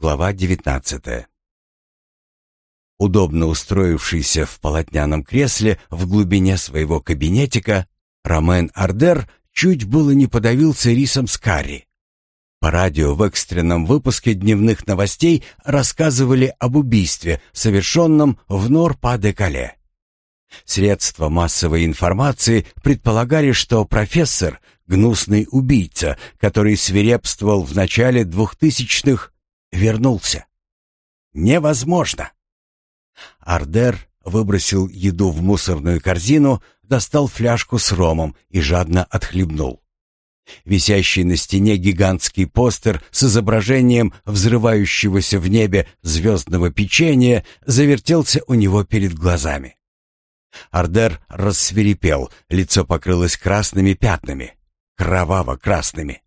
Глава 19. Удобно устроившийся в полотняном кресле в глубине своего кабинетика, Ромен Ардер чуть было не подавился рисом с карри. По радио в экстренном выпуске дневных новостей рассказывали об убийстве, совершенном в Нор-Па-де-Кале. Средства массовой информации предполагали, что профессор — гнусный убийца, который свирепствовал в начале двухтысячных вернулся. Невозможно. Ардер выбросил еду в мусорную корзину, достал фляжку с ромом и жадно отхлебнул. Висящий на стене гигантский постер с изображением взрывающегося в небе звездного печенья завертелся у него перед глазами. Ардер рассверепел, лицо покрылось красными пятнами, кроваво-красными.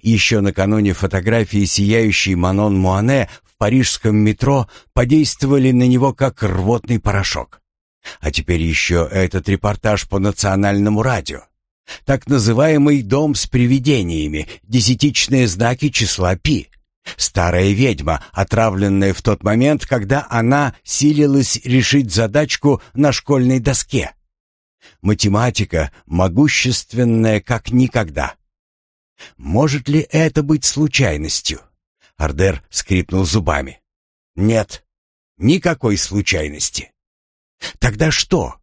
Еще накануне фотографии сияющей Манон Муане в парижском метро подействовали на него как рвотный порошок. А теперь еще этот репортаж по национальному радио. Так называемый «дом с привидениями», десятичные знаки числа Пи. Старая ведьма, отравленная в тот момент, когда она силилась решить задачку на школьной доске. Математика, могущественная как никогда. Может ли это быть случайностью? Ардер скрипнул зубами. Нет, никакой случайности. Тогда что?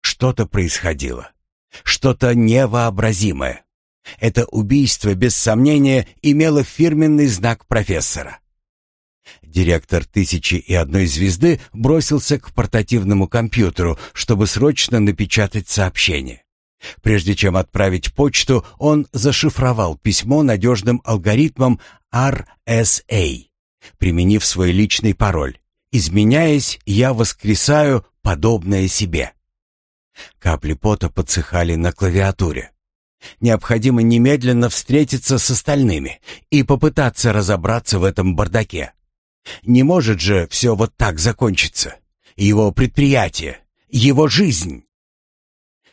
Что-то происходило. Что-то невообразимое. Это убийство, без сомнения, имело фирменный знак профессора. Директор «Тысячи и одной звезды» бросился к портативному компьютеру, чтобы срочно напечатать сообщение. Прежде чем отправить почту, он зашифровал письмо надежным алгоритмом RSA, применив свой личный пароль. Изменяясь, я воскресаю подобное себе. Капли пота подсыхали на клавиатуре. Необходимо немедленно встретиться с остальными и попытаться разобраться в этом бардаке. Не может же все вот так закончиться. Его предприятие, его жизнь.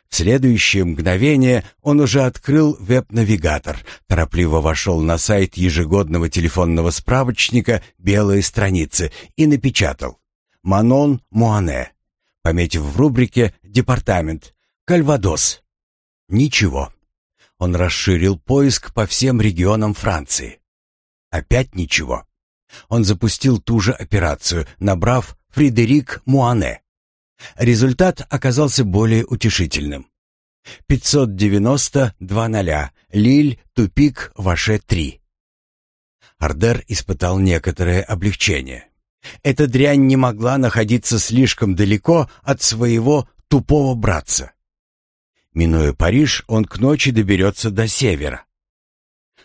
В следующее мгновение он уже открыл веб-навигатор, торопливо вошел на сайт ежегодного телефонного справочника «Белые страницы» и напечатал «Манон Муане», пометив в рубрике «Департамент», «Кальвадос». Ничего. Он расширил поиск по всем регионам Франции. Опять ничего. Он запустил ту же операцию, набрав «Фредерик Муане». Результат оказался более утешительным. 590-00, Лиль, тупик, Ваше 3. Ардер испытал некоторое облегчение. Эта дрянь не могла находиться слишком далеко от своего тупого братца. Минуя Париж, он к ночи доберется до севера.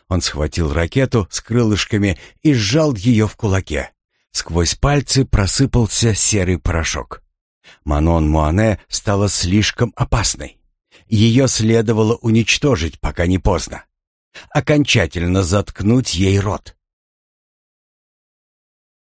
Он схватил ракету с крылышками и сжал ее в кулаке. Сквозь пальцы просыпался серый порошок. Манон Муане стала слишком опасной. Ее следовало уничтожить, пока не поздно. Окончательно заткнуть ей рот.